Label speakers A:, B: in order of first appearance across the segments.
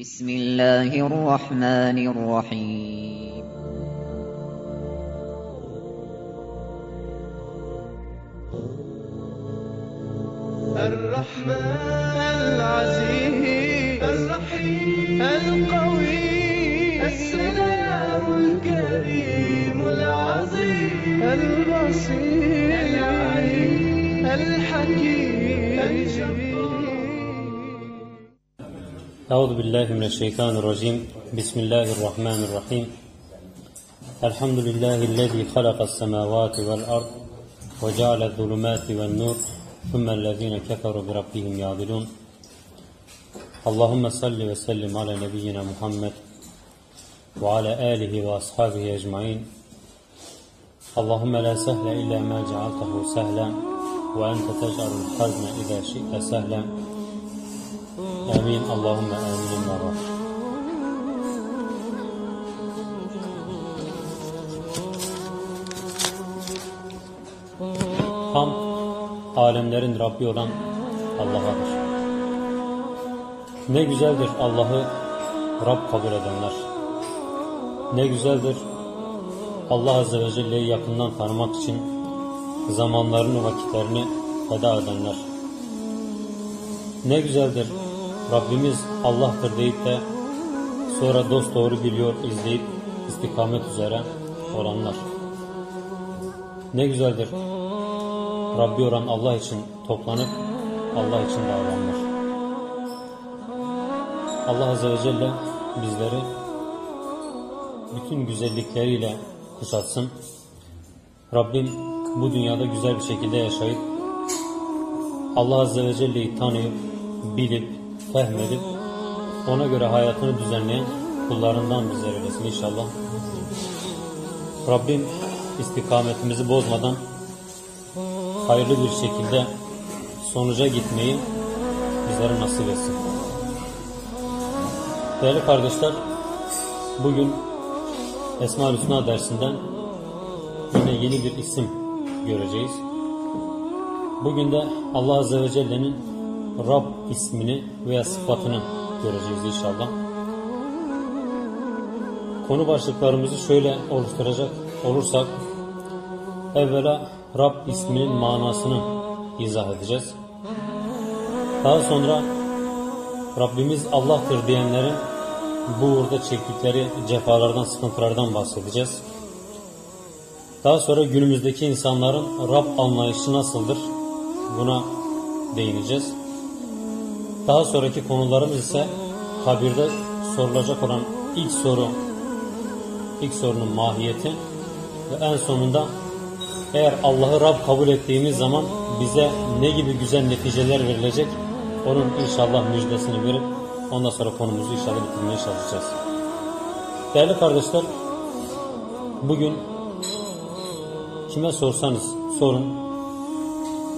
A: بسم الله الرحمن الرحيم.
B: الرحمن العزيز الرحيم القوي السلام الكريم العظيم البصير العليم الحكيم الجبار
C: أعوذ بالله من الشيطان الرجيم. بسم الله الرحمن الرحيم. الحمد لله الذي خلق السماوات والأرض وجعل الظلمات والنور ثم الذين كفروا بربهم يعدلون. اللهم صل وسلم على نبينا محمد وعلى آله وأصحابه أجمعين. اللهم لا سهل إلا ما جعلته سهلا وأنت تجعل الحزن إذا شئت سهلا. Amin. Allahümme amin. Allahümme. Ham alemlerin Rabbi olan Allah'adır. Ne güzeldir Allah'ı Rab kabul edenler. Ne güzeldir Allah Azze ve Celle'yi yakından tanımak için zamanlarını, vakitlerini feda edenler. Ne güzeldir Rabbimiz Allah'tır deyip de sonra dost doğru biliyor, izleyip istikamet üzere olanlar. Ne güzeldir Rabbi olan Allah için toplanıp Allah için davranır. Allah Azze ve Celle bizleri bütün güzellikleriyle kuşatsın. Rabbim bu dünyada güzel bir şekilde yaşayıp Allah Azze ve Celle'yi tanıyıp, bilip, fehmedip ona göre hayatını düzenleyen kullarından bizler eylesin inşallah. Rabbim istikametimizi bozmadan hayırlı bir şekilde sonuca gitmeyi bizlere nasip etsin. Değerli kardeşler, bugün Esma-ül Hüsna dersinden yine yeni bir isim göreceğiz. Bugün de Allah Azze ve Celle'nin Rab ismini veya sıfatını göreceğiz inşallah. Konu başlıklarımızı şöyle oluşturacak olursak, evvela Rab isminin manasını izah edeceğiz. Daha sonra Rabbimiz Allah'tır diyenlerin bu uğurda çektikleri cefalardan, sıkıntılardan bahsedeceğiz. Daha sonra günümüzdeki insanların Rab anlayışı nasıldır? Buna değineceğiz. Daha sonraki konularımız ise kabirde sorulacak olan ilk soru, ilk sorunun mahiyeti ve en sonunda eğer Allah'ı Rab kabul ettiğimiz zaman bize ne gibi güzel neticeler verilecek onun inşallah müjdesini verip ondan sonra konumuzu inşallah bitirmeye çalışacağız. Değerli kardeşler bugün kime sorsanız sorun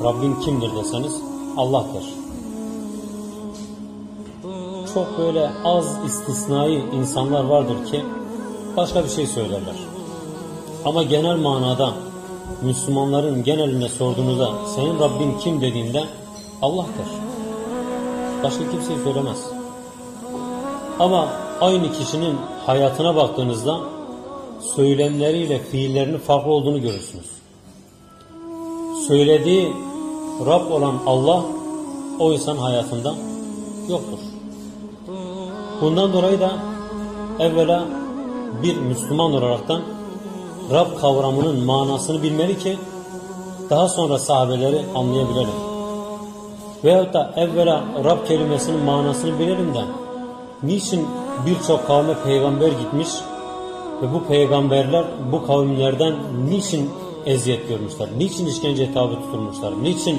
C: Rabbim kimdir deseniz Allah'tır. Çok böyle az istisnai insanlar vardır ki başka bir şey söylerler. Ama genel manada Müslümanların geneline sorduğunuzda senin Rabbin kim dediğinde Allah'tır. Başka kimseyi söylemez. Ama aynı kişinin hayatına baktığınızda söylemleriyle fiillerinin farklı olduğunu görürsünüz. Söylediği Rab olan Allah o insan hayatında yoktur. Bundan dolayı da evvela bir Müslüman olaraktan Rab kavramının manasını bilmeli ki daha sonra sahabeleri anlayabilelim. Veyahut da evvela Rab kelimesinin manasını bilelim de niçin birçok kavme peygamber gitmiş ve bu peygamberler bu kavimlerden niçin eziyet görmüşler, niçin işkenceye tabi tutulmuşlar, niçin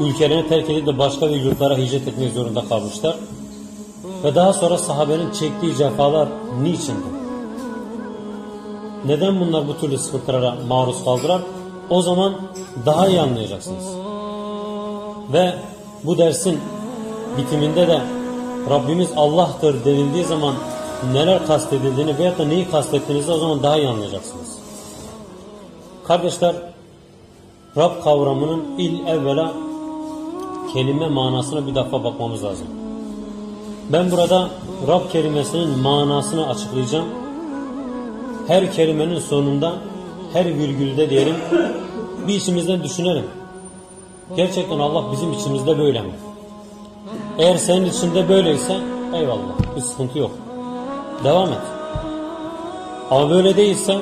C: ülkelerini terk edip de başka bir yurtlara hicret etmek zorunda kalmışlar ve daha sonra sahabenin çektiği cefalar niçindi? Neden bunlar bu türlü sıkıntılara maruz kaldılar? O zaman daha iyi anlayacaksınız. Ve bu dersin bitiminde de Rabbimiz Allah'tır denildiği zaman neler kastedildiğini veyahut da neyi kastettiğinizi o zaman daha iyi anlayacaksınız. Kardeşler, Rab kavramının il evvela kelime manasına bir defa bakmamız lazım. Ben burada Rab kelimesinin manasını açıklayacağım. Her kelimenin sonunda, her virgülde diyelim, bir içimizden düşünelim. Gerçekten Allah bizim içimizde böyle mi? Eğer senin içinde böyleyse eyvallah bir sıkıntı yok. Devam et. Ama böyle değilse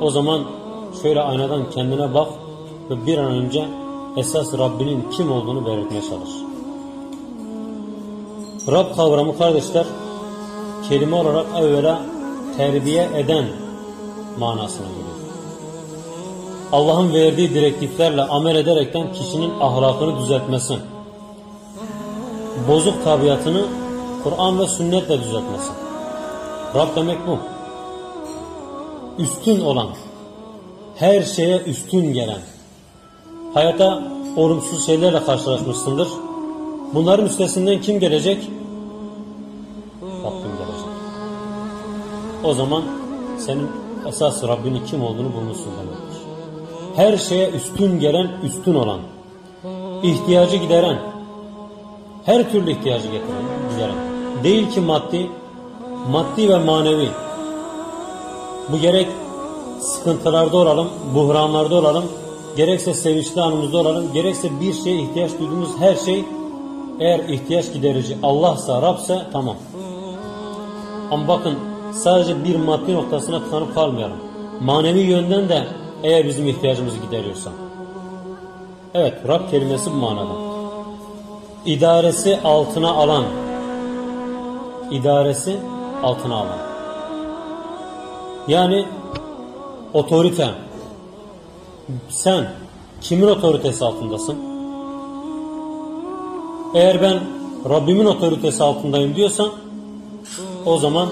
C: o zaman şöyle aynadan kendine bak ve bir an önce esas Rabbinin kim olduğunu belirtmeye çalış. Rab kavramı kardeşler kelime olarak evvela terbiye eden manasına geliyor. Allah'ın verdiği direktiflerle amel ederekten kişinin ahlakını düzeltmesi, bozuk tabiatını Kur'an ve sünnetle düzeltmesi. Rab demek bu. Üstün olan, her şeye üstün gelen. Hayata olumsuz şeylerle karşılaşmışsındır. Bunların üstesinden kim gelecek? Rabbim gelecek. O zaman senin esas Rabbinin kim olduğunu bulmuşsun demektir. Her şeye üstün gelen, üstün olan, ihtiyacı gideren, her türlü ihtiyacı getiren, gideren. Değil ki maddi, maddi ve manevi. Bu gerek sıkıntılarda olalım, buhranlarda olalım, gerekse sevinçli anımızda olalım, gerekse bir şeye ihtiyaç duyduğumuz her şey eğer ihtiyaç giderici Allah'sa, Rab'se tamam. Ama bakın sadece bir maddi noktasına tıkanıp kalmayalım. Manevi yönden de eğer bizim ihtiyacımızı gideriyorsa. Evet, Rab kelimesi bu manada. İdaresi altına alan, idaresi altına alan. Yani otorite. Sen kimin otoritesi altındasın? Eğer ben Rabbimin otoritesi altındayım diyorsan o zaman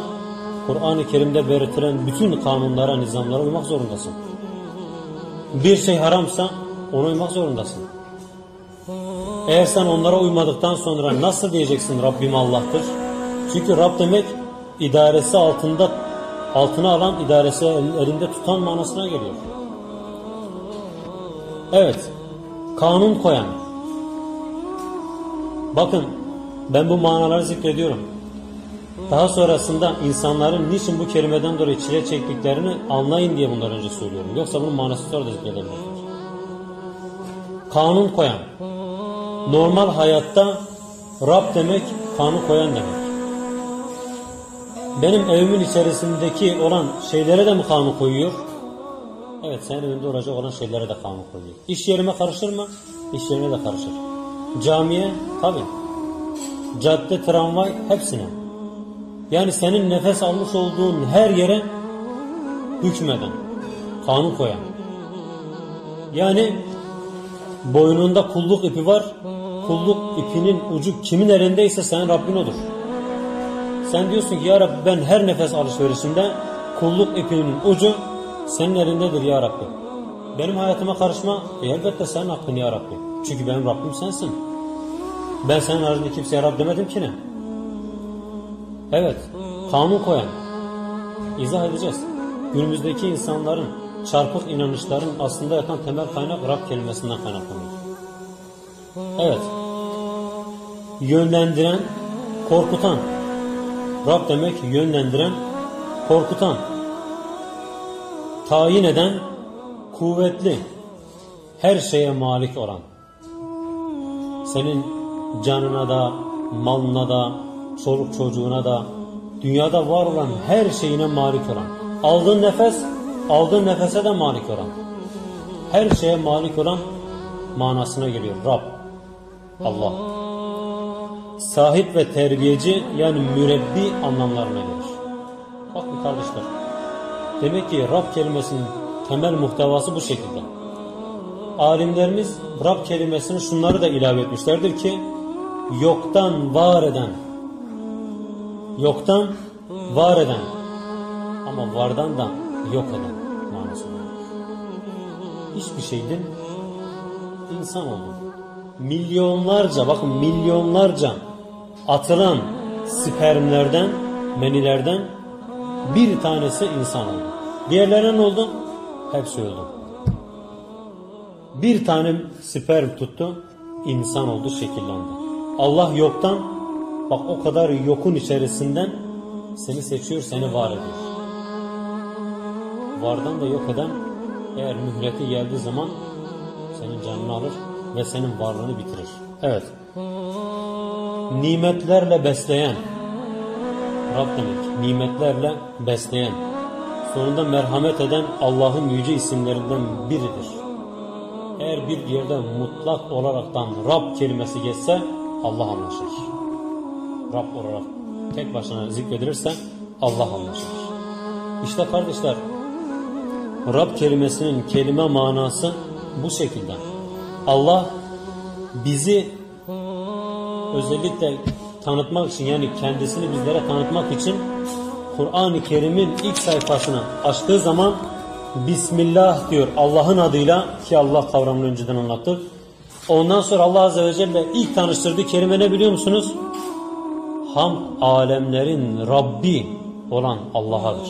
C: Kur'an-ı Kerim'de belirtilen bütün kanunlara, nizamlara uymak zorundasın. Bir şey haramsa ona uymak zorundasın. Eğer sen onlara uymadıktan sonra nasıl diyeceksin Rabbim Allah'tır? Çünkü Rab demek idaresi altında altına alan, idaresi elinde tutan manasına geliyor. Evet, kanun koyan. Bakın, ben bu manaları zikrediyorum. Daha sonrasında insanların niçin bu kelimeden dolayı çile çektiklerini anlayın diye bunları önce söylüyorum. Yoksa bunun manası sonra da zikredebilirim. Kanun koyan. Normal hayatta Rab demek kanun koyan demek. Benim evimin içerisindeki olan şeylere de mi kanun koyuyor? Evet senin evinde olacak olan şeylere de kanun koyuyor. İş yerime karışır mı? İş yerine de karışır. Camiye tabi. Cadde, tramvay hepsine. Yani senin nefes almış olduğun her yere hükmeden, kanun koyan. Yani boynunda kulluk ipi var. Kulluk ipinin ucu kimin elindeyse senin Rabbin odur. Sen diyorsun ki ya Rabbi ben her nefes alışverişimde kulluk ipinin ucu senin elindedir ya Rabbi. Benim hayatıma karışma e elbette senin hakkın ya Rabbi. Çünkü benim Rabbim sensin. Ben senin haricinde kimseye Rab demedim ki ne? Evet, kanun koyan. İzah edeceğiz. Günümüzdeki insanların çarpık inanışların aslında yatan temel kaynak Rab kelimesinden kaynaklanıyor. Evet. Yönlendiren, korkutan. Rab demek yönlendiren, korkutan. Tayin eden, kuvvetli. Her şeye malik olan. Senin canına da, malına da, çoluk çocuğuna da, dünyada var olan her şeyine malik olan. Aldığın nefes, aldığın nefese de malik olan. Her şeye malik olan manasına geliyor Rab. Allah. Sahip ve terbiyeci yani mürebbi anlamlarına gelir. Bakın kardeşler. Demek ki Rab kelimesinin temel muhtevası bu şekilde. Alimlerimiz Rab kelimesini şunları da ilave etmişlerdir ki yoktan var eden yoktan var eden ama vardan da yok eden manasında. Hiçbir şeyden insan oldu. Milyonlarca bakın milyonlarca atılan spermlerden menilerden bir tanesi insan oldu. Diğerlerine ne oldu? Hepsi öldü. Bir tane sperm tuttu, insan oldu, şekillendi. Allah yoktan Bak o kadar yokun içerisinden seni seçiyor, seni var ediyor. Vardan da yok eden eğer mühleti geldiği zaman senin canını alır ve senin varlığını bitirir. Evet. Nimetlerle besleyen Rab. Nimetlerle besleyen. Sonunda merhamet eden Allah'ın yüce isimlerinden biridir. Eğer bir yerde mutlak olaraktan Rab kelimesi geçse Allah anlaşılır. Rab olarak tek başına zikredilirse Allah anlaşılır. İşte kardeşler Rab kelimesinin kelime manası bu şekilde. Allah bizi özellikle tanıtmak için yani kendisini bizlere tanıtmak için Kur'an-ı Kerim'in ilk sayfasını açtığı zaman Bismillah diyor Allah'ın adıyla ki Allah kavramını önceden anlattık. Ondan sonra Allah Azze ve Celle ilk tanıştırdığı kelime ne biliyor musunuz? Ham alemlerin Rabbi olan Allah'adır.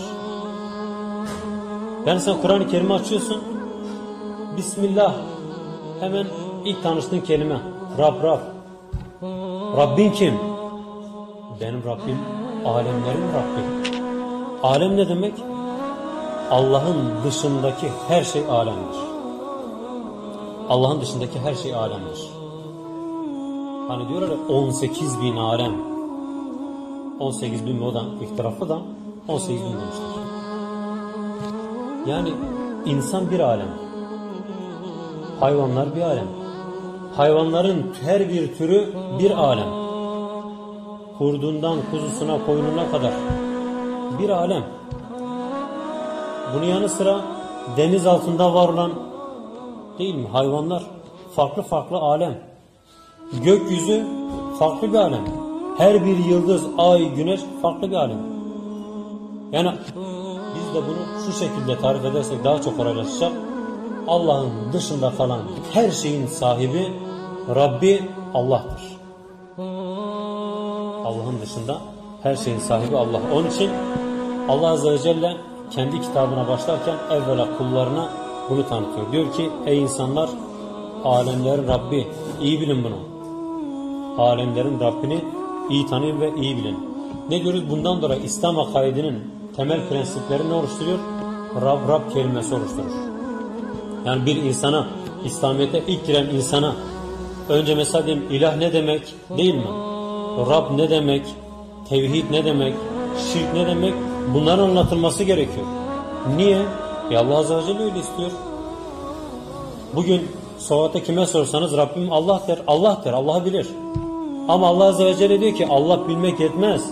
C: Yani sen Kur'an-ı Kerim'i açıyorsun. Bismillah. Hemen ilk tanıştığın kelime. Rab Rab. Rabbin kim? Benim Rabbim alemlerin Rabbi. Alem ne demek? Allah'ın dışındaki her şey alemdir. Allah'ın dışındaki her şey alemdir. Hani diyorlar ya 18 bin alem. 18 bin o da ihtilafı da 18 bin demişler. Yani insan bir alem. Hayvanlar bir alem. Hayvanların her bir türü bir alem. Kurdundan kuzusuna koyununa kadar bir alem. Bunun yanı sıra deniz altında var olan değil mi hayvanlar farklı farklı alem. Gökyüzü farklı bir alem. Her bir yıldız, ay, güneş farklı bir alem. Yani biz de bunu şu şekilde tarif edersek daha çok kolaylaşacak. Allah'ın dışında kalan her şeyin sahibi Rabbi Allah'tır. Allah'ın dışında her şeyin sahibi Allah. Onun için Allah Azze ve Celle kendi kitabına başlarken evvela kullarına bunu tanıtıyor. Diyor ki ey insanlar alemlerin Rabbi iyi bilin bunu. Alemlerin Rabbini iyi tanıyın ve iyi bilin. Ne görürüz? Bundan dolayı İslam akaidinin temel prensipleri ne oluşturuyor? Rab Rab kelimesi oluşturur. Yani bir insana, İslamiyet'e ilk giren insana önce mesela diyeyim ilah ne demek değil mi? Rab ne demek? Tevhid ne demek? Şirk ne demek? Bunların anlatılması gerekiyor. Niye? Ya Allah Azze ve Celle öyle istiyor. Bugün sokakta kime sorsanız Rabbim Allah der. Allah der. Allah bilir. Ama Allah Azze ve Celle diyor ki Allah bilmek yetmez.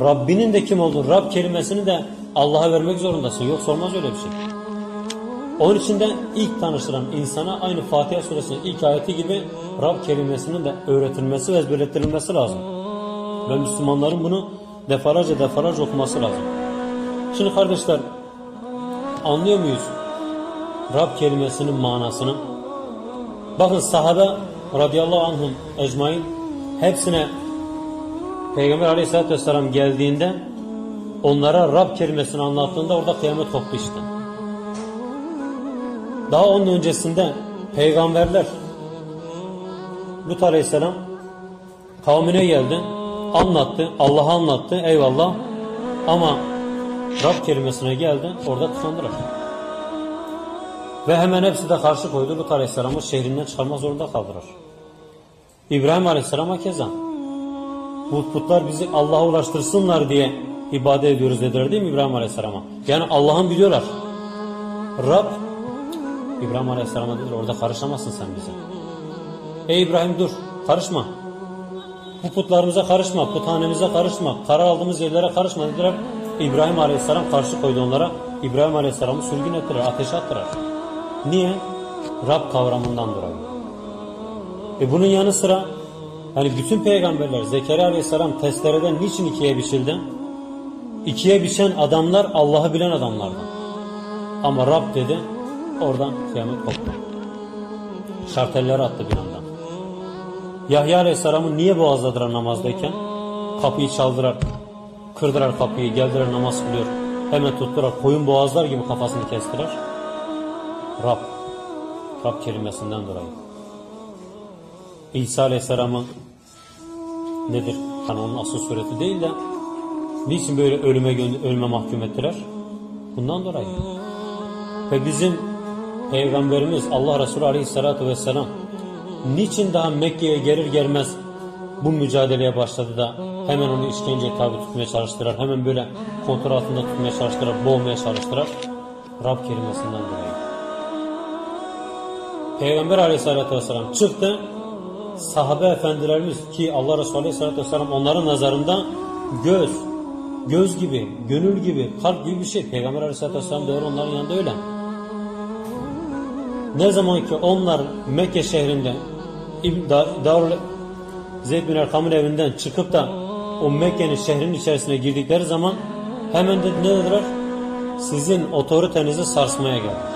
C: Rabbinin de kim olduğunu, Rab kelimesini de Allah'a vermek zorundasın. Yoksa olmaz öyle bir şey. Onun için de ilk tanıştıran insana aynı Fatiha suresinin ilk ayeti gibi Rab kelimesinin de öğretilmesi ve ezberlettirilmesi lazım. Ve Müslümanların bunu defalarca defalarca okuması lazım. Şimdi kardeşler anlıyor muyuz Rab kelimesinin manasını? Bakın sahabe radıyallahu anhum ecmain hepsine Peygamber aleyhissalatü vesselam geldiğinde onlara Rab kelimesini anlattığında orada kıyamet koptu işte. Daha onun öncesinde peygamberler Lut aleyhisselam kavmine geldi anlattı Allah'a anlattı eyvallah ama Rab kelimesine geldi orada tıkandılar. Ve hemen hepsi de karşı koydu Lut aleyhisselamı şehrinden çıkarma zorunda kaldılar. İbrahim aleyhisselama keza bu putlar bizi Allah'a ulaştırsınlar diye ibadet ediyoruz dediler değil mi İbrahim aleyhisselama? Yani Allah'ın biliyorlar. Rab İbrahim Aleyhisselam'a dediler orada karışamazsın sen bize. Ey İbrahim dur karışma. Bu putlarımıza karışma, puthanemize karışma, karar aldığımız yerlere karışma dediler. İbrahim Aleyhisselam karşı koydu onlara. İbrahim Aleyhisselam'ı sürgün ettiler, ateşe attılar. Niye? Rab kavramından dolayı. E bunun yanı sıra hani bütün peygamberler Zekeriya Aleyhisselam testereden niçin ikiye biçildi? İkiye biçen adamlar Allah'ı bilen adamlardı. Ama Rab dedi Oradan kıyamet koptu. Şartelleri attı bir anda. Yahya Aleyhisselam'ı niye boğazladılar namazdayken? Kapıyı çaldılar. Kırdılar kapıyı. Geldiler namaz kılıyor. Hemen tuttular. Koyun boğazlar gibi kafasını kestiler. Rab. Rab kelimesinden dolayı. İsa Aleyhisselam'ı nedir? Hani onun asıl sureti değil de niçin böyle ölüme ölüme mahkum ettiler? Bundan dolayı. Ve bizim Peygamberimiz Allah Resulü Aleyhisselatü Vesselam niçin daha Mekke'ye gelir gelmez bu mücadeleye başladı da hemen onu işkenceye tabi tutmaya çalıştılar. Hemen böyle kontrol altında tutmaya çalıştılar, boğmaya çalıştılar. Rab kelimesinden dolayı. Peygamber Aleyhisselatü Vesselam çıktı. Sahabe efendilerimiz ki Allah Resulü Aleyhisselatü Vesselam onların nazarında göz, göz gibi, gönül gibi, kalp gibi bir şey. Peygamber Aleyhisselatü Vesselam öyle, onların yanında öyle. Ne zaman ki onlar Mekke şehrinde İbn- Da- Darul Zeyd bin Erkam'ın evinden çıkıp da o Mekke'nin şehrin içerisine girdikleri zaman hemen de ne dediler? Sizin otoritenizi sarsmaya geldik.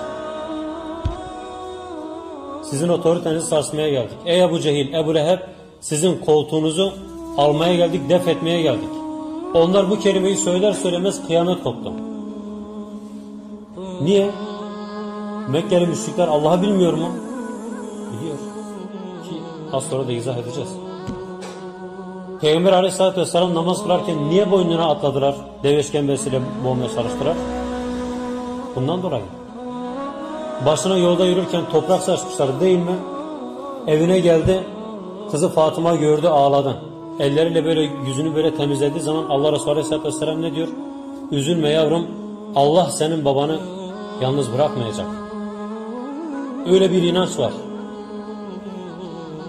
C: Sizin otoritenizi sarsmaya geldik. Ey Ebu Cehil, Ebu Leheb sizin koltuğunuzu almaya geldik, def etmeye geldik. Onlar bu kelimeyi söyler söylemez kıyamet koptu. Niye? Mekkeli müşrikler Allah'ı bilmiyor mu? Biliyor. Ki az sonra da izah edeceğiz. Peygamber aleyhissalatü vesselam namaz kılarken niye boynuna atladılar? Deve işkembesiyle boğmaya çalıştılar. Bundan dolayı. Başına yolda yürürken toprak saçmışlar değil mi? Evine geldi. Kızı Fatıma gördü ağladı. Elleriyle böyle yüzünü böyle temizlediği zaman Allah Resulü Aleyhisselatü Vesselam ne diyor? Üzülme yavrum. Allah senin babanı yalnız bırakmayacak. Öyle bir inanç var.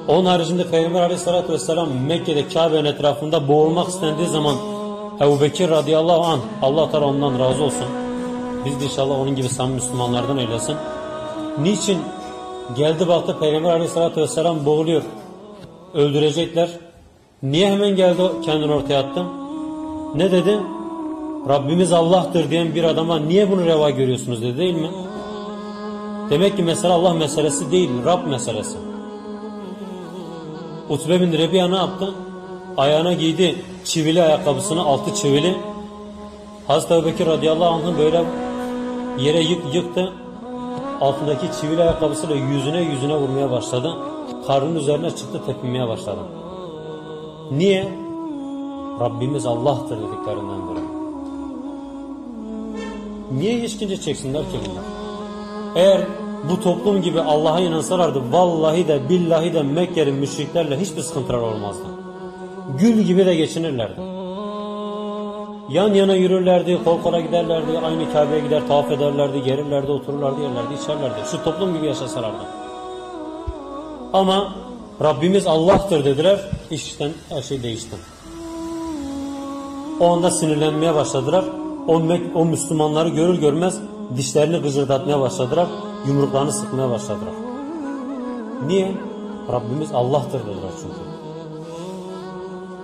C: Onun haricinde Peygamber Aleyhisselatü Vesselam Mekke'de Kabe'nin etrafında boğulmak istendiği zaman Ebu Bekir radıyallahu anh Allah Teala ondan razı olsun. Biz de inşallah onun gibi samimi Müslümanlardan eylesin. Niçin? Geldi baktı Peygamber Aleyhisselatü Vesselam boğuluyor. Öldürecekler. Niye hemen geldi kendini ortaya attı? Ne dedi? Rabbimiz Allah'tır diyen bir adama niye bunu reva görüyorsunuz dedi değil mi? Demek ki mesele Allah meselesi değil, Rab meselesi. Utbe bin Rebiya ne yaptı? Ayağına giydi çivili ayakkabısını, altı çivili. Hazreti Ebubekir radıyallahu anh'ın böyle yere yık, yıktı. Altındaki çivili ayakkabısıyla yüzüne yüzüne vurmaya başladı. Karnının üzerine çıktı tepinmeye başladı. Niye? Rabbimiz Allah'tır dediklerinden dolayı. Niye işkence çeksinler ki bunlar? Eğer bu toplum gibi Allah'a inansalardı vallahi de billahi de Mekke'nin müşriklerle hiçbir sıkıntılar olmazdı. Gül gibi de geçinirlerdi. Yan yana yürürlerdi, kol kola giderlerdi, aynı Kabe'ye gider tavaf ederlerdi, gelirlerdi, otururlardı, yerlerdi, içerlerdi. Şu toplum gibi yaşasalardı. Ama Rabbimiz Allah'tır dediler, işten her şey değişti. O anda sinirlenmeye başladılar. O, o Müslümanları görür görmez dişlerini gıcırdatmaya başladılar. Yumruklarını sıkmaya başladılar. Niye? Rabbimiz Allah'tır dediler çünkü.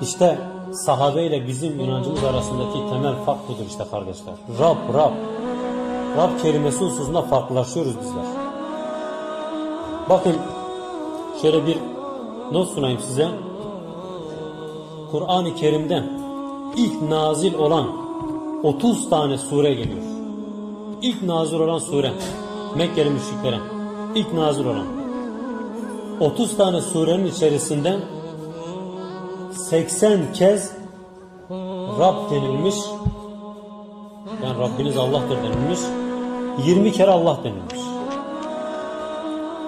C: İşte sahabe ile bizim inancımız arasındaki temel fark budur işte kardeşler. Rab, Rab. Rab kelimesi hususunda farklılaşıyoruz bizler. Bakın şöyle bir not sunayım size. Kur'an-ı Kerim'den ilk nazil olan 30 tane sure geliyor. İlk nazil olan sure Mekkeli müşriklere. İlk nazil olan. 30 tane surenin içerisinde 80 kez Rab denilmiş. Yani Rabbiniz Allah'tır denilmiş. 20 kere Allah denilmiş.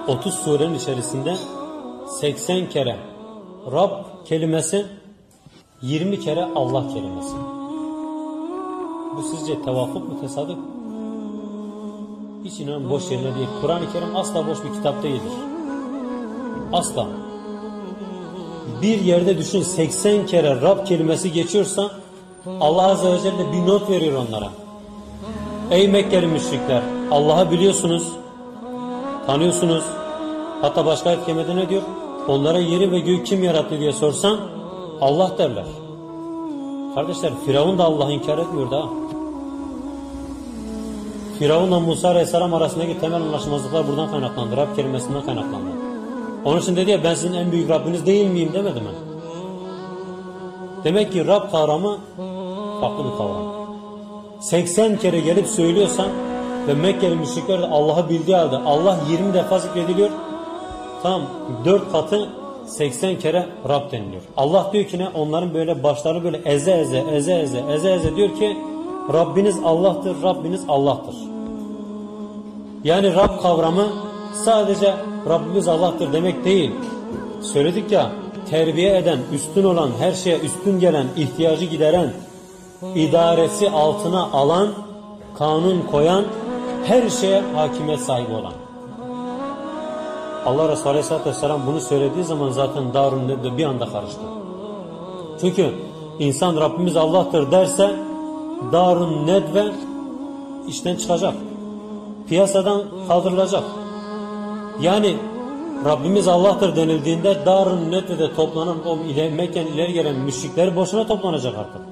C: 30 surenin içerisinde 80 kere Rab kelimesi 20 kere Allah kelimesi. Bu sizce tevafuk mu tesadüf? Hiç inanın boş yerine değil. Kur'an-ı Kerim asla boş bir kitap değildir. Asla. Bir yerde düşün 80 kere Rab kelimesi geçiyorsa Allah Azze ve Celle bir not veriyor onlara. Ey Mekkeli müşrikler Allah'ı biliyorsunuz, tanıyorsunuz. Hatta başka ayet kerimede ne diyor? Onlara yeri ve göğü kim yarattı diye sorsan Allah derler. Kardeşler Firavun da Allah'ı inkar etmiyor da. Firavunla Musa Aleyhisselam arasındaki temel anlaşmazlıklar buradan kaynaklandı. Rab kelimesinden kaynaklandı. Onun için dedi ya ben sizin en büyük Rabbiniz değil miyim demedi mi? Demek ki Rab kavramı farklı bir kavram. 80 kere gelip söylüyorsan ve Mekkeli müşrikler de Allah'ı bildiği halde Allah 20 defa zikrediliyor. Tam 4 katı 80 kere Rab deniliyor. Allah diyor ki ne? Onların böyle başları böyle eze eze eze eze eze eze diyor ki Rabbiniz Allah'tır, Rabbiniz Allah'tır. Yani Rab kavramı sadece Rabbimiz Allah'tır demek değil. Söyledik ya terbiye eden, üstün olan, her şeye üstün gelen, ihtiyacı gideren, idaresi altına alan, kanun koyan, her şeye hakimiyet sahibi olan. Allah Resulü Aleyhisselatü Vesselam bunu söylediği zaman zaten Darun Nedve bir anda karıştı. Çünkü insan Rabbimiz Allah'tır derse Darun Nedve işten çıkacak. Piyasadan kaldırılacak. Yani Rabbimiz Allah'tır denildiğinde Darun Nedve'de toplanan o ile Mekke'nin ileri gelen müşrikler boşuna toplanacak artık.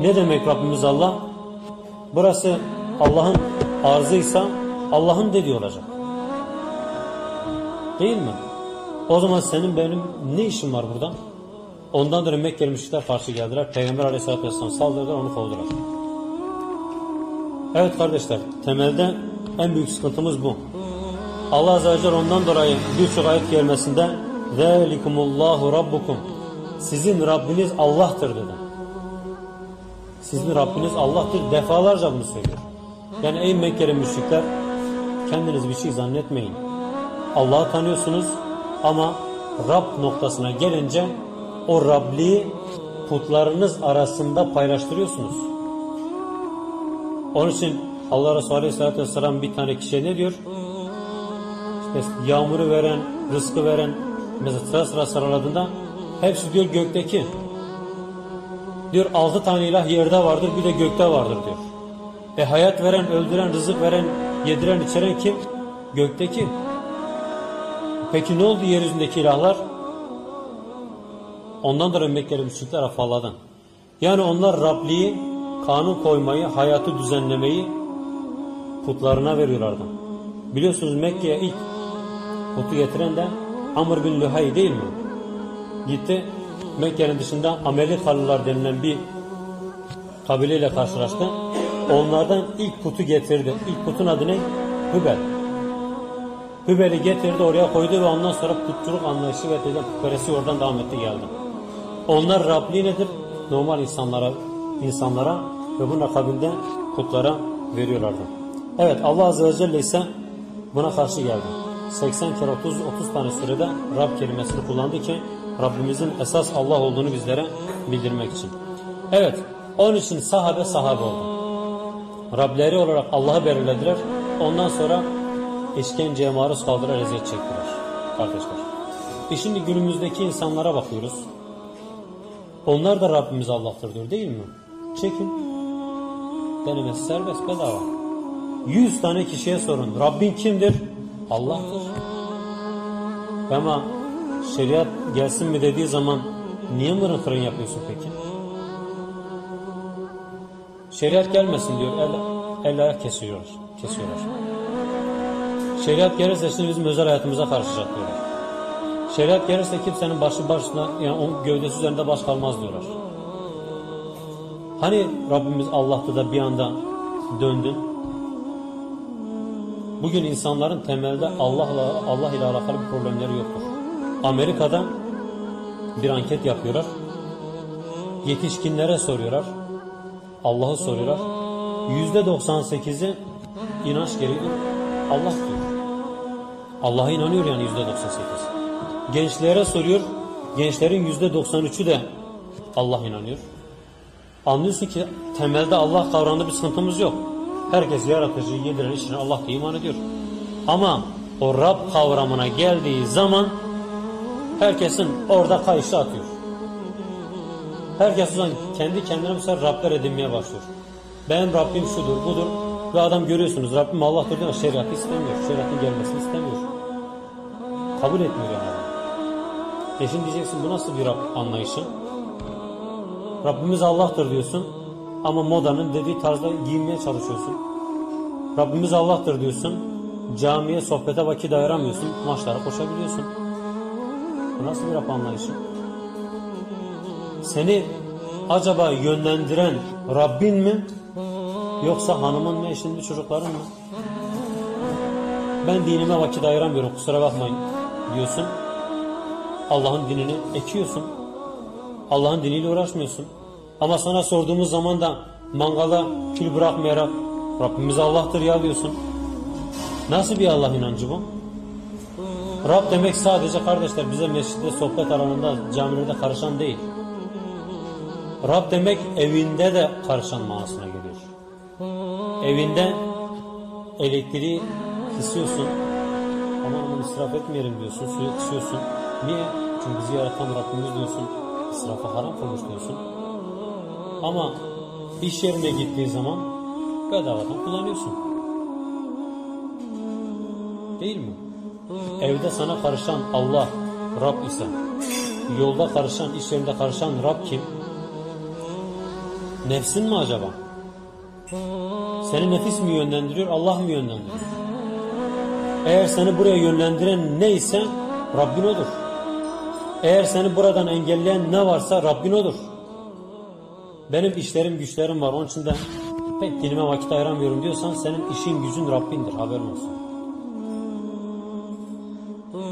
C: Ne demek Rabbimiz Allah? Burası Allah'ın arzıysa Allah'ın dediği olacak. Değil mi? O zaman senin benim ne işim var burada? Ondan sonra Mekkeli müşrikler karşı geldiler. Peygamber aleyhissalatü vesselam saldırdılar onu kovdular. Evet kardeşler temelde en büyük sıkıntımız bu. Allah Azze ve Celle ondan dolayı birçok ayet gelmesinde Zelikumullahu Rabbukum Sizin Rabbiniz Allah'tır dedi. Sizin Rabbiniz Allah'tır defalarca bunu söylüyor. Yani ey Mekkeli müşrikler kendiniz bir şey zannetmeyin. Allah'ı tanıyorsunuz ama Rab noktasına gelince o Rabliği putlarınız arasında paylaştırıyorsunuz. Onun için Allah Resulü Aleyhisselatü Vesselam bir tane kişiye ne diyor? İşte yağmuru veren, rızkı veren mesela sıra sıra sıraladığında hepsi diyor gökteki. Diyor altı tane ilah yerde vardır bir de gökte vardır diyor. E hayat veren, öldüren, rızık veren, yediren, içeren kim? Gökteki. Peki ne oldu yeryüzündeki ilahlar? Ondan da Mekke'li müşrikler afalladı. Yani onlar Rabliği, kanun koymayı, hayatı düzenlemeyi putlarına veriyorlardı. Biliyorsunuz Mekke'ye ilk putu getiren de Amr bin Luhay değil mi? Gitti Mekke'nin dışında Amerikalılar denilen bir kabileyle karşılaştı. Onlardan ilk putu getirdi. İlk putun adı ne? Hübel. Hübel'i getirdi oraya koydu ve ondan sonra putçuluk anlayışı ve putperesi oradan devam etti geldi. Onlar Rabli nedir? Normal insanlara insanlara ve bunun akabinde putlara veriyorlardı. Evet Allah Azze ve Celle ise buna karşı geldi. 80 kere 30, 30 tane sürede Rab kelimesini kullandı ki Rabbimizin esas Allah olduğunu bizlere bildirmek için. Evet onun için sahabe sahabe oldu. Rableri olarak Allah'ı belirlediler. Ondan sonra işkenceye maruz kaldılar, eziyet çektiler. Kardeşler. E şimdi günümüzdeki insanlara bakıyoruz. Onlar da Rabbimiz Allah'tır diyor değil mi? Çekin. Denemesi serbest bedava. Yüz tane kişiye sorun. Rabbin kimdir? Allah'tır. Ama şeriat gelsin mi dediği zaman niye mırın kırın yapıyorsun peki? Şeriat gelmesin diyor. El, el ayak kesiyorlar. kesiyorlar. Şeriat gelirse şimdi bizim özel hayatımıza karışacak diyorlar. Şeriat gelirse kimsenin başı başına yani onun gövdesi üzerinde baş kalmaz diyorlar. Hani Rabbimiz Allah'ta da bir anda döndü. Bugün insanların temelde Allah'la Allah ile alakalı bir problemleri yoktur. Amerika'da bir anket yapıyorlar. Yetişkinlere soruyorlar. Allah'ı soruyorlar. Yüzde 98'i inanç gereği Allah diyor. Allah'a inanıyor yani yüzde 98. Gençlere soruyor. Gençlerin yüzde 93'ü de Allah inanıyor. Anlıyorsun ki temelde Allah kavramında bir sıkıntımız yok. Herkes yaratıcı, yediren, içiren Allah diye iman ediyor. Ama o Rab kavramına geldiği zaman herkesin orada kayışı atıyor. Herkes o zaman kendi kendine mesela Rabler edinmeye başlıyor. Benim Rabbim şudur, budur. Ve adam görüyorsunuz Rabbim Allah'tır diyor ama şeriatı istemiyor. Şeriatın gelmesini istemiyor. Kabul etmiyor yani. E şimdi diyeceksin bu nasıl bir Rab anlayışı? Rabbimiz Allah'tır diyorsun ama modanın dediği tarzda giyinmeye çalışıyorsun. Rabbimiz Allah'tır diyorsun. Camiye, sohbete vakit ayıramıyorsun. Maçlara koşabiliyorsun. Bu nasıl bir Rab anlayışı? Seni acaba yönlendiren Rabbin mi? Yoksa hanımın mı, eşin mi, çocukların mı? Ben dinime vakit ayıramıyorum kusura bakmayın diyorsun. Allah'ın dinini ekiyorsun. Allah'ın diniyle uğraşmıyorsun. Ama sana sorduğumuz zaman da mangala kül bırakmayarak Rabbimiz Allah'tır ya diyorsun. Nasıl bir Allah inancı bu? Rab demek sadece kardeşler bize mescitte sohbet alanında camilerde karışan değil. Rab demek evinde de karışan manasına geliyor. Evinde elektriği kısıyorsun ama aman israf etmeyelim diyorsun, suyu kısıyorsun. Niye? Çünkü bizi yaratan Rabbimiz diyorsun. İsrafı haram kılmış diyorsun. Ama iş yerine gittiği zaman bedavadan kullanıyorsun. Değil mi? Evde sana karışan Allah, Rab ise, yolda karışan, iş yerinde karışan Rab kim? Nefsin mi acaba? Seni nefis mi yönlendiriyor, Allah mı yönlendiriyor? Eğer seni buraya yönlendiren neyse Rabbin odur. Eğer seni buradan engelleyen ne varsa Rabbin odur. Benim işlerim güçlerim var onun için de pek dinime vakit ayıramıyorum diyorsan senin işin gücün Rabbindir haberin olsun.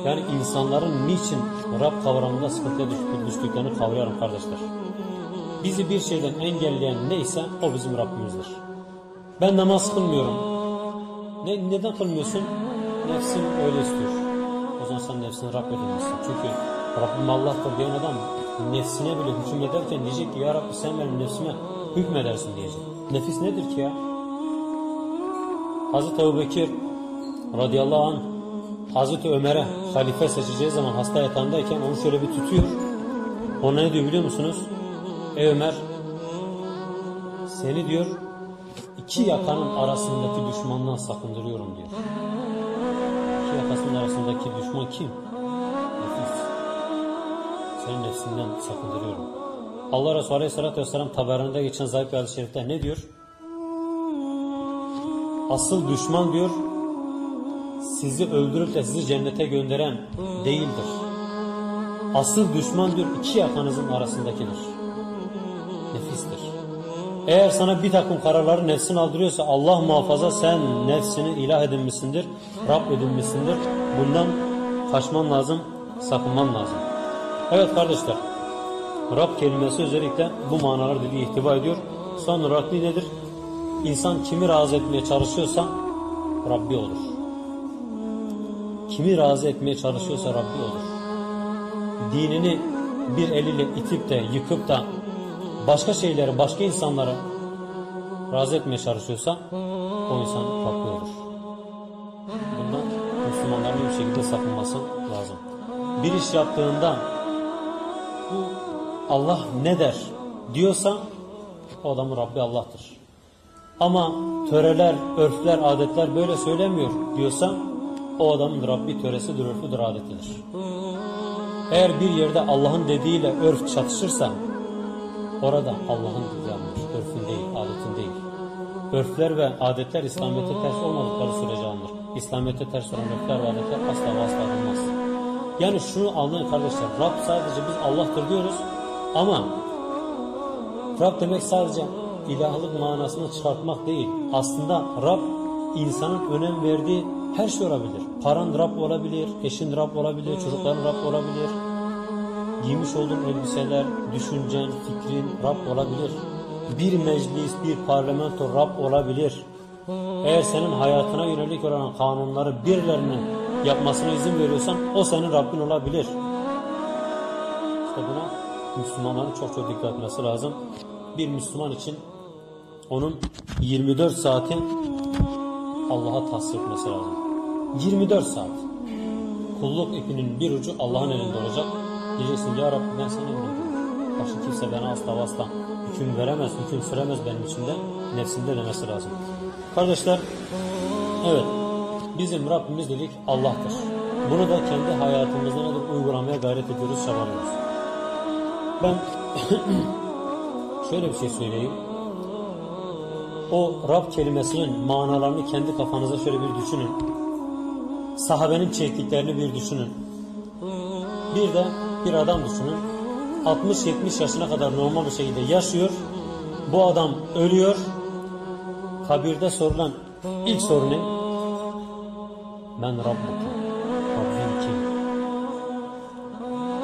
C: Yani insanların niçin Rab kavramında sıkıntıya düştük- düştüklerini kavrayalım kardeşler. Bizi bir şeyden engelleyen neyse o bizim Rabbimizdir. Ben namaz kılmıyorum. Ne, neden kılmıyorsun? Nefsin öyle istiyor. O zaman sen nefsini Rab edinmişsin. Çünkü Rabbim Allah'tır diyen adam nefsine bile hüküm ederken diyecek ki Ya Rabbi sen benim nefsime hükmedersin diyecek. Nefis nedir ki ya? Hazreti Ebu Bekir radıyallahu anh Hazreti Ömer'e halife seçeceği zaman hasta yatağındayken onu şöyle bir tutuyor. Ona ne diyor biliyor musunuz? Ey Ömer seni diyor iki yakanın arasındaki düşmandan sakındırıyorum diyor. İki yakasının arasındaki düşman kim? Senin nefsinden sakındırıyorum. Allah Resulü Aleyhisselatü Vesselam taberinde geçen zayıf bir hadis-i şerifte ne diyor? Asıl düşman diyor sizi öldürüp de sizi cennete gönderen değildir. Asıl düşman diyor iki yakanızın arasındakidir. Nefistir. Eğer sana bir takım kararları nefsin aldırıyorsa Allah muhafaza sen nefsini ilah edinmişsindir, Rab edinmişsindir. Bundan kaçman lazım, sakınman lazım. Evet kardeşler, Rab kelimesi özellikle bu manalar dediği ihtiva ediyor. Son Rabbi nedir? İnsan kimi razı etmeye çalışıyorsa Rabbi olur. Kimi razı etmeye çalışıyorsa Rabbi olur. Dinini bir eliyle itip de yıkıp da başka şeyleri, başka insanları razı etmeye çalışıyorsa o insan Rabbi olur. Bundan Müslümanların bir şekilde sakınması lazım. Bir iş yaptığında Allah ne der diyorsa o adamın Rabbi Allah'tır. Ama töreler, örfler, adetler böyle söylemiyor diyorsa o adamın Rabbi töresidir, örfüdür, adetidir. Eğer bir yerde Allah'ın dediğiyle örf çatışırsa orada Allah'ın dediği yanlış, örfün değil, adetin değil. Örfler ve adetler İslamiyet'e ters olmadıkları sürece alınır. İslamiyet'e ters olan örfler ve adetler asla asla alınmaz. Yani şunu anlayın kardeşler, Rab sadece biz Allah'tır diyoruz ama Rab demek sadece ilahlık manasını çıkartmak değil. Aslında Rab insanın önem verdiği her şey olabilir. Paran Rab olabilir, eşin Rab olabilir, çocukların Rab olabilir. Giymiş olduğun elbiseler, düşüncen, fikrin Rab olabilir. Bir meclis, bir parlamento Rab olabilir. Eğer senin hayatına yönelik olan kanunları birilerinin yapmasına izin veriyorsan o senin Rabbin olabilir. İşte buna Müslümanların çok çok dikkat etmesi lazım. Bir Müslüman için onun 24 saati Allah'a tahsis etmesi lazım. 24 saat. Kulluk ipinin bir ucu Allah'ın elinde olacak. Diyeceksin ya Rabbi ben senin emrindeyim. Başka kimse bana asla ve asla hüküm veremez, hüküm süremez benim içimde. Nefsimde demesi lazım. Kardeşler, evet bizim Rabbimiz dedik Allah'tır. Bunu da kendi hayatımızda nedir uygulamaya gayret ediyoruz, çabalıyoruz. Ben şöyle bir şey söyleyeyim. O Rab kelimesinin manalarını kendi kafanıza şöyle bir düşünün. Sahabenin çektiklerini bir düşünün. Bir de bir adam düşünün. 60-70 yaşına kadar normal bir şekilde yaşıyor. Bu adam ölüyor. Kabirde sorulan ilk soru ne? Ben Rabbukum. Rabbim kim?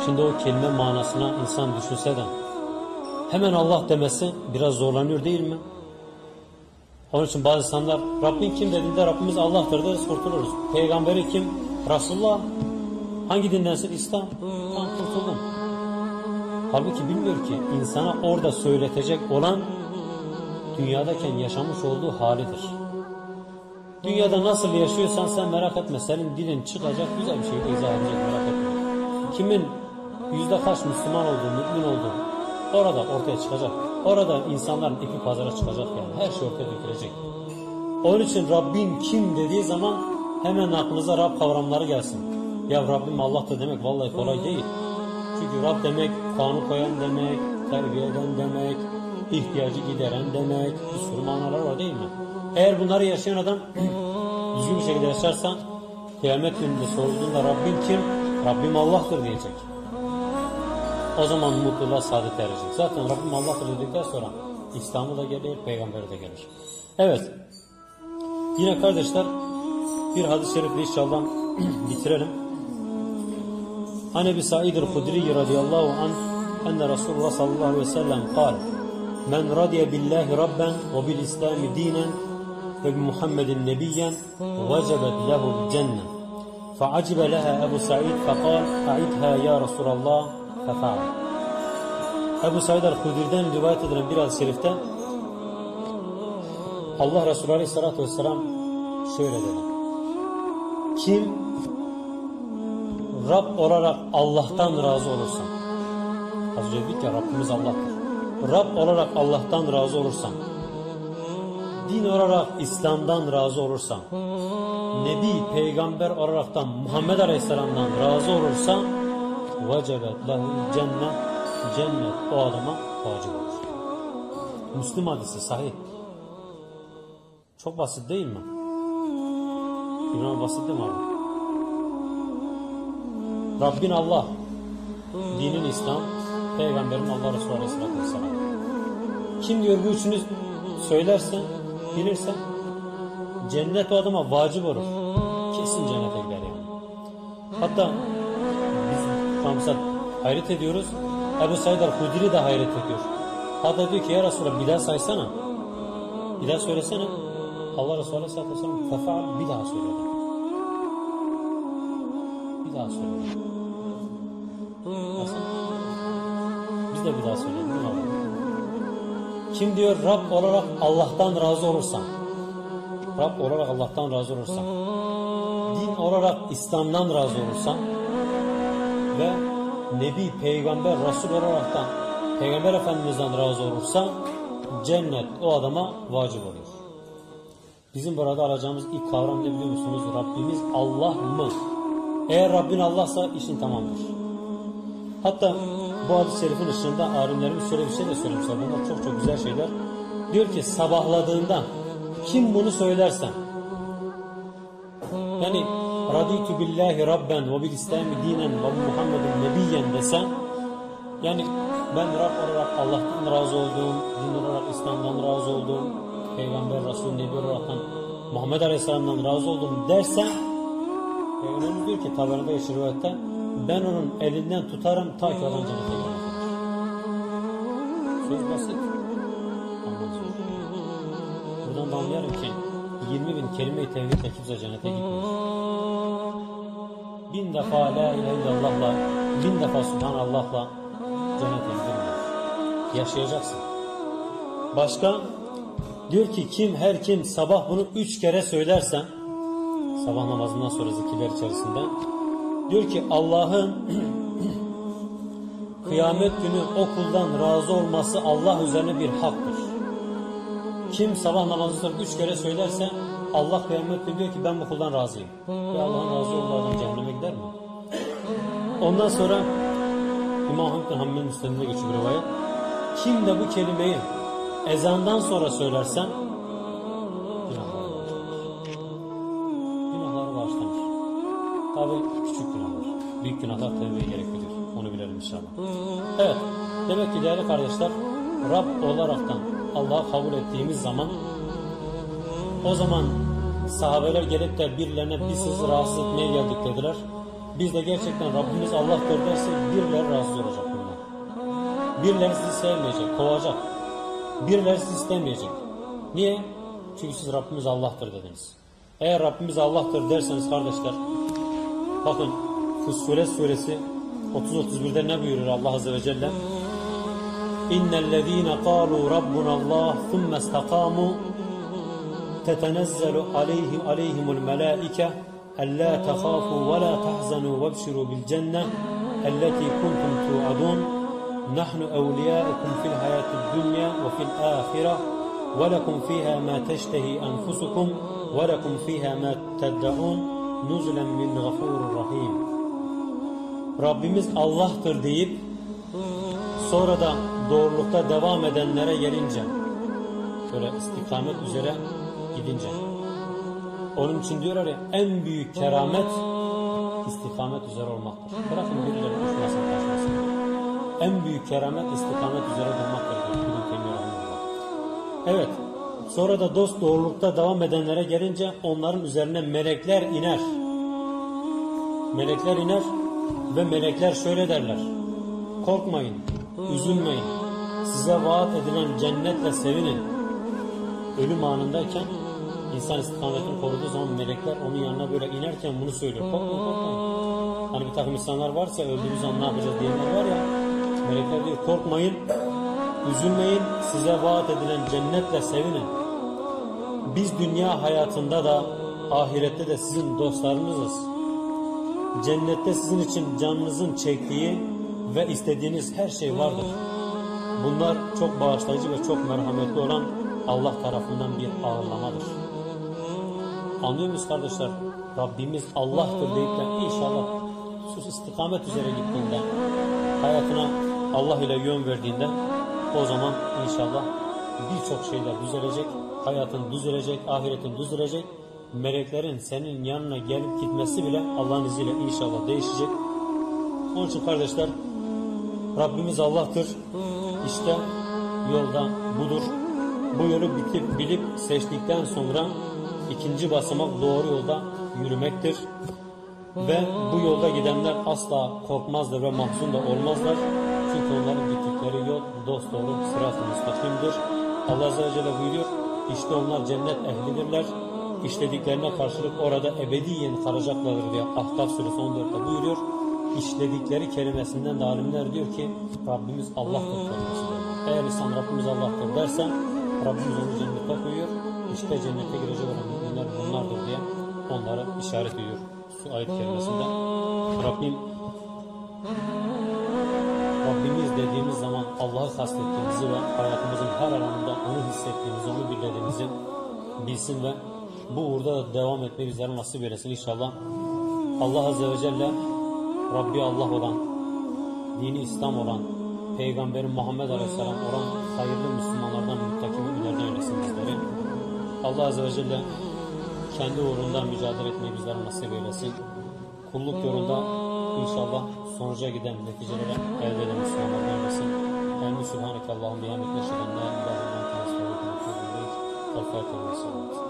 C: Şimdi o kelime manasına insan düşünse de hemen Allah demesi biraz zorlanıyor değil mi? Onun için bazı insanlar Rabbin kim dediğinde Rabbimiz Allah'tır deriz kurtuluruz. Peygamberi kim? Resulullah. Hangi dindensin? İslam. Tamam kurtuldum. Halbuki bilmiyor ki insana orada söyletecek olan dünyadayken yaşamış olduğu halidir. Dünyada nasıl yaşıyorsan sen merak etme. Senin dilin çıkacak güzel bir şekilde izah edecek merak etme. Kimin yüzde kaç Müslüman olduğu, mümin olduğu orada ortaya çıkacak. Orada insanların ipi pazara çıkacak yani. Her şey ortaya dökülecek. Onun için Rabbim kim dediği zaman hemen aklınıza Rab kavramları gelsin. Ya Rabbim Allah'tır demek vallahi kolay değil. Çünkü Rab demek kanun koyan demek, terbiye eden demek, ihtiyacı gideren demek, bir sürü manalar var değil mi? Eğer bunları yaşayan adam düzgün bir şekilde yaşarsa kıyamet gününde sorulduğunda Rabbim kim? Rabbim Allah'tır diyecek. O zaman mutluluğa saadet erecek. Zaten Rabbim Allah'tır dedikten sonra İslam'ı da gelir, peygamberi de gelir. Evet. Yine kardeşler bir hadis-i şerifle inşallah bitirelim. An Ebi Sa'id el-Hudri radıyallahu anh enne Resulullah sallallahu aleyhi ve sellem kal Men radiye billahi rabben ve bil islami dinen ve bi Muhammedin nebiyyen vecebet lehu'l cennet. فعجب لها أبو سعيد فقال أعدها يا رسول الله ففعل Ebu Said el-Hudri'den rivayet edilen bir hadis-i şerifte Allah Resulü Aleyhisselatü Vesselam şöyle dedi. Kim Rab olarak Allah'tan razı olursa az önce dedik ya Rabbimiz Allah'tır. Rab olarak Allah'tan razı olursan din olarak İslam'dan razı olursan Nebi, peygamber olaraktan Muhammed Aleyhisselam'dan razı olursan vecebet lehu cennet cennet o adama vacip olur. Müslüm hadisi sahih. Çok basit değil mi? İbrahim basit değil mi abi? Rabbin Allah, dinin İslam, peygamberin Allah Resulü Aleyhisselatü Vesselam. Kim diyor bu üçünü söylersen, bilirsen cennet o adama vacip olur. Kesin cennete gider yani. Hatta biz mesela hayret ediyoruz. Ebu Said el-Hudri de hayret ediyor. Hatta diyor ki ya Resulallah bir daha saysana. Bir daha söylesene. Allah Resulü Aleyhisselatü Vesselam fefaal bir daha söyledi. Bir daha söyledi. Nasıl? Biz de bir daha söyleyelim. Ne? Kim diyor Rab olarak Allah'tan razı olursan Rab olarak Allah'tan razı olursan din olarak İslam'dan razı olursan ve Nebi, Peygamber, Resul olaraktan Peygamber Efendimiz'den razı olursan cennet o adama vacip oluyor. Bizim burada alacağımız ilk kavram ne biliyor musunuz? Rabbimiz Allah mı? Eğer Rabbin Allah'sa işin tamamdır. Hatta bu hadis-i şerifin ışığında alimlerimiz şöyle bir şey de söylemişler. Bunlar çok çok güzel şeyler. Diyor ki sabahladığında kim bunu söylerse yani raditu billahi rabben ve bil islami dinen ve Muhammedin nebiyyen desen yani ben Rab olarak Allah'tan razı olduğum, din olarak İslam'dan razı olduğum, Peygamber, Resul, Nebi olarak Muhammed Aleyhisselam'dan razı olduğum dersen Peygamberimiz diyor ki tabelada geçir rivayette ben onun elinden tutarım ta ki adam cennete kadar. Söz basit. Buradan da anlayalım ki 20 bin kelime-i tevhidle kimse cennete gitmiyor. Bin defa la ilahe illallah'la, bin defa subhanallah'la cennete gidilmiyor. Yaşayacaksın. Başka diyor ki kim her kim sabah bunu üç kere söylersen sabah namazından sonra zikirler içerisinde diyor ki Allah'ın kıyamet günü o kuldan razı olması Allah üzerine bir haktır. Kim sabah namazı sonra üç kere söylerse Allah kıyamet günü diyor ki ben bu kuldan razıyım. Ve Allah'ın razı olduğu cehenneme gider mi? Ondan sonra İmam Ahmet bin Hanbel'in geçiyor bir rivayet. Kim de bu kelimeyi ezandan sonra söylersen Büyük günahlar tevbeye gerekiyor. Onu bilelim inşallah. Evet. Demek ki değerli kardeşler Rab olaraktan Allah'ı kabul ettiğimiz zaman o zaman sahabeler gelip de birilerine biz sizi rahatsız etmeye geldik dediler. Biz de gerçekten Rabbimiz Allah'tır derse birileri razı olacak bundan. Birileri sizi sevmeyecek, kovacak. Birileri sizi istemeyecek. Niye? Çünkü siz Rabbimiz Allah'tır dediniz. Eğer Rabbimiz Allah'tır derseniz kardeşler, bakın Fussilet suresi 30-31'de ne buyurur Allah Azze ve Celle? إن الذين قالوا ربنا الله ثم استقاموا تتنزل عليهم عليهم الملائكة ألا تخافوا ولا تحزنوا وابشروا بالجنة التي كنتم توعدون نحن أولياؤكم في الحياة الدنيا وفي الآخرة ولكم فيها ما تشتهي أنفسكم ولكم فيها ما تدعون نزلا من غفور رحيم Rabbimiz Allah'tır deyip sonra da doğrulukta devam edenlere gelince şöyle istikamet üzere gidince onun için diyorlar ya en büyük keramet istikamet üzere olmaktır. Bırakın birileri uçmasın kaçmasın. En büyük keramet istikamet üzere durmaktır. Evet. Sonra da dost doğrulukta devam edenlere gelince onların üzerine melekler iner. Melekler iner ve melekler şöyle derler. Korkmayın, üzülmeyin. Size vaat edilen cennetle sevinin. Ölüm anındayken insan istikametini koruduğu zaman melekler onun yanına böyle inerken bunu söylüyor. Korkmayın, korkmayın. Hani bir takım insanlar varsa öldüğümüz zaman ne yapacağız diyenler var ya. Melekler diyor korkmayın, üzülmeyin. Size vaat edilen cennetle sevinin. Biz dünya hayatında da ahirette de sizin dostlarınızız. Cennette sizin için canınızın çektiği ve istediğiniz her şey vardır. Bunlar çok bağışlayıcı ve çok merhametli olan Allah tarafından bir ağırlamadır. Anlıyor muyuz kardeşler? Rabbimiz Allah'tır deyip de inşallah sus istikamet üzere gittiğinde, hayatına Allah ile yön verdiğinde o zaman inşallah birçok şeyler düzelecek, hayatın düzelecek, ahiretin düzelecek, meleklerin senin yanına gelip gitmesi bile Allah'ın izniyle inşallah değişecek. Onun için kardeşler Rabbimiz Allah'tır. İşte yolda budur. Bu yolu bitip bilip seçtikten sonra ikinci basamak doğru yolda yürümektir. Ve bu yolda gidenler asla korkmazlar ve mahzun da olmazlar. Çünkü onların gittikleri yol dosdoğru sırat-ı müstakimdir. Allah Azze ve Celle buyuruyor. İşte onlar cennet ehlidirler. İşlediklerine karşılık orada ebediyen kalacaklardır diye Ahkaf suresi 14'te buyuruyor. İşledikleri kelimesinden de diyor ki Rabbimiz Allah'tır kelimesidir. Eğer insan Rabbimiz Allah'tır derse Rabbimiz onu cennete koyuyor. İşte cennete girecek olan müminler bunlardır diye onlara işaret ediyor. Su ayet kelimesinde. Rabbim Rabbimiz dediğimiz zaman Allah'ı kastettiğimizi ve hayatımızın her alanında onu hissettiğimizi, onu bildiğimizi bilsin ve bu uğurda da devam etmeyi bizlere nasip eylesin inşallah. Allah Azze ve Celle Rabbi Allah olan, dini İslam olan, Peygamberin Muhammed Aleyhisselam olan hayırlı Müslümanlardan, müttaki müminlerden eylesin bizleri. Allah Azze ve Celle kendi uğrunda mücadele etmeyi bizlere nasip eylesin. Kulluk yolunda inşallah sonuca giden neticelere elde eden Müslümanlardan eylesin. Elmi Sübhaneke Allah'ım bihamdike şeden la ilahe illallah ve estağfirullah